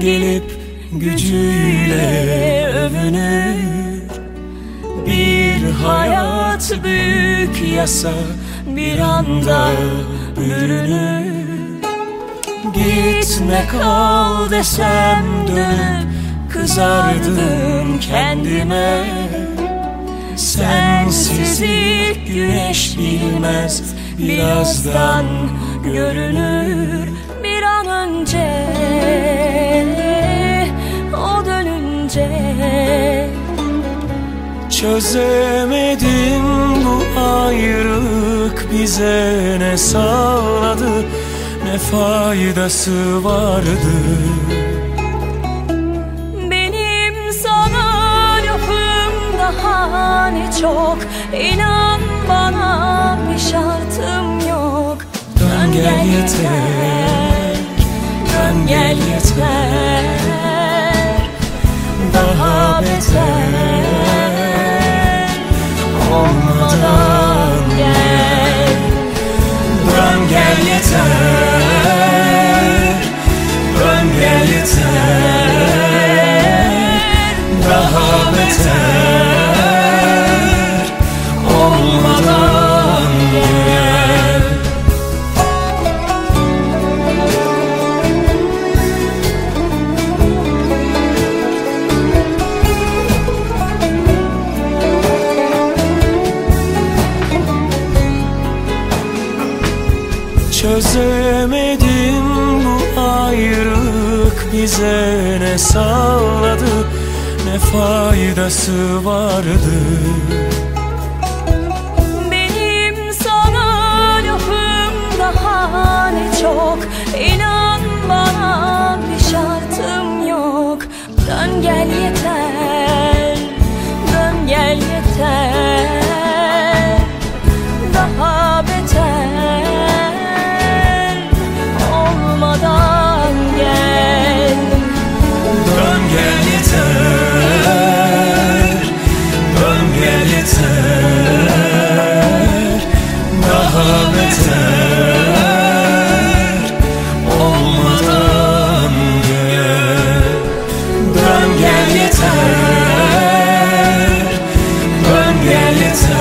gelip gücüyle övünür. Bir hayat büyük yasa bir anda bürünür. Gitme kal desem dönüp kızardım kendime. Sensizlik güneş bilmez birazdan görünür Çözemedim bu ayrılık bize ne sağladı ne faydası vardı. Benim sana lafım daha ne çok inan bana bir şartım yok. Dön gel yeter Dön gel yeter. Daha beter Yeter Daha beter Olmadan bu ayrılık bize ne sağladı ne faydası vardı. Benim sana lafım daha ne çok inan bana bir şartım yok. Dön gel yeter it's